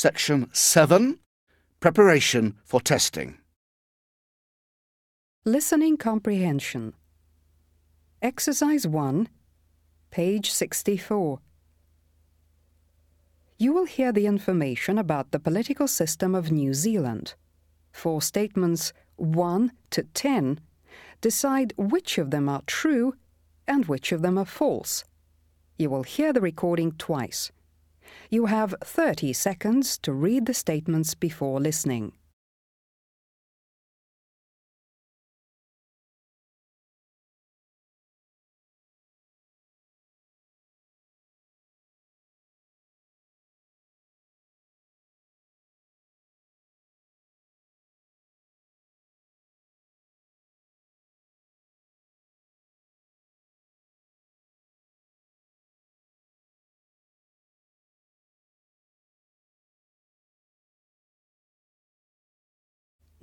Section 7 Preparation for Testing. Listening Comprehension. Exercise 1, page 64. You will hear the information about the political system of New Zealand. For statements 1 to 10, decide which of them are true and which of them are false. You will hear the recording twice. You have 30 seconds to read the statements before listening.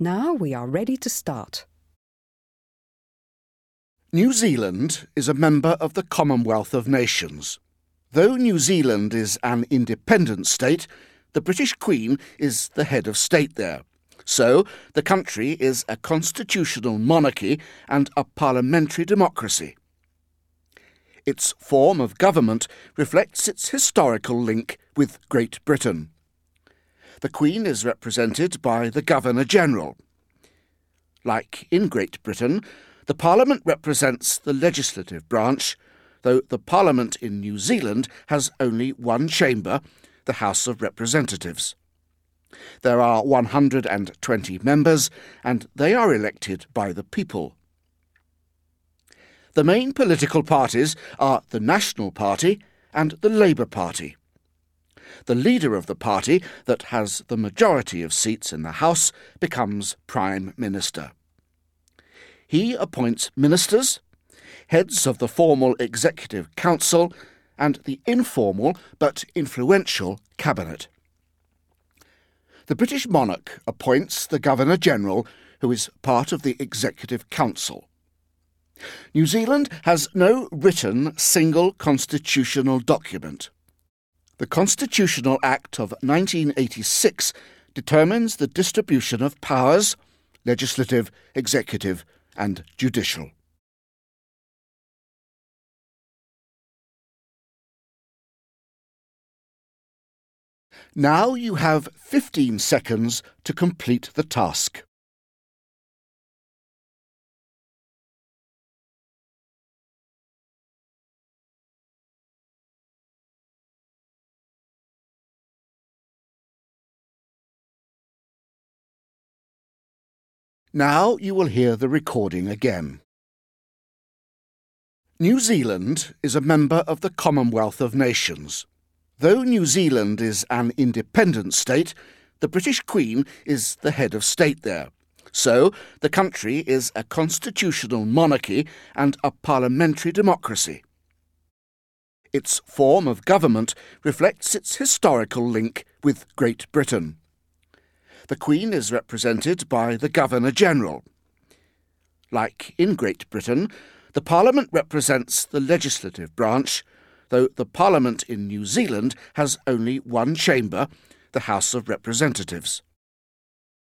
Now we are ready to start. New Zealand is a member of the Commonwealth of Nations. Though New Zealand is an independent state, the British Queen is the head of state there. So, the country is a constitutional monarchy and a parliamentary democracy. Its form of government reflects its historical link with Great Britain. The Queen is represented by the Governor General. Like in Great Britain, the Parliament represents the legislative branch, though the Parliament in New Zealand has only one chamber, the House of Representatives. There are 120 members, and they are elected by the people. The main political parties are the National Party and the Labour Party. The leader of the party that has the majority of seats in the House becomes Prime Minister. He appoints ministers, heads of the formal Executive Council, and the informal but influential Cabinet. The British monarch appoints the Governor General, who is part of the Executive Council. New Zealand has no written single constitutional document. The Constitutional Act of 1986 determines the distribution of powers legislative, executive, and judicial. Now you have 15 seconds to complete the task. Now you will hear the recording again. New Zealand is a member of the Commonwealth of Nations. Though New Zealand is an independent state, the British Queen is the head of state there. So, the country is a constitutional monarchy and a parliamentary democracy. Its form of government reflects its historical link with Great Britain. The Queen is represented by the Governor General. Like in Great Britain, the Parliament represents the legislative branch, though the Parliament in New Zealand has only one chamber, the House of Representatives.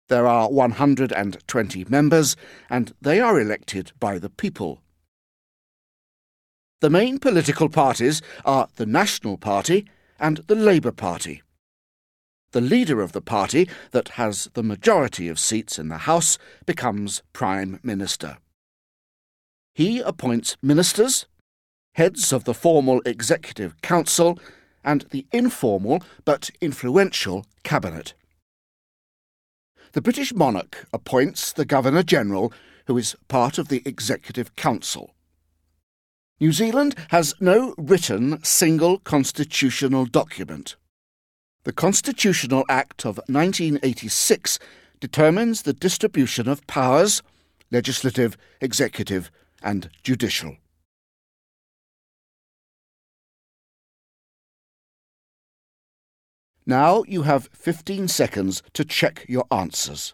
There are 120 members, and they are elected by the people. The main political parties are the National Party and the Labour Party. The leader of the party that has the majority of seats in the House becomes Prime Minister. He appoints ministers, heads of the formal Executive Council, and the informal but influential Cabinet. The British monarch appoints the Governor General, who is part of the Executive Council. New Zealand has no written single constitutional document. The Constitutional Act of 1986 determines the distribution of powers legislative, executive, and judicial. Now you have 15 seconds to check your answers.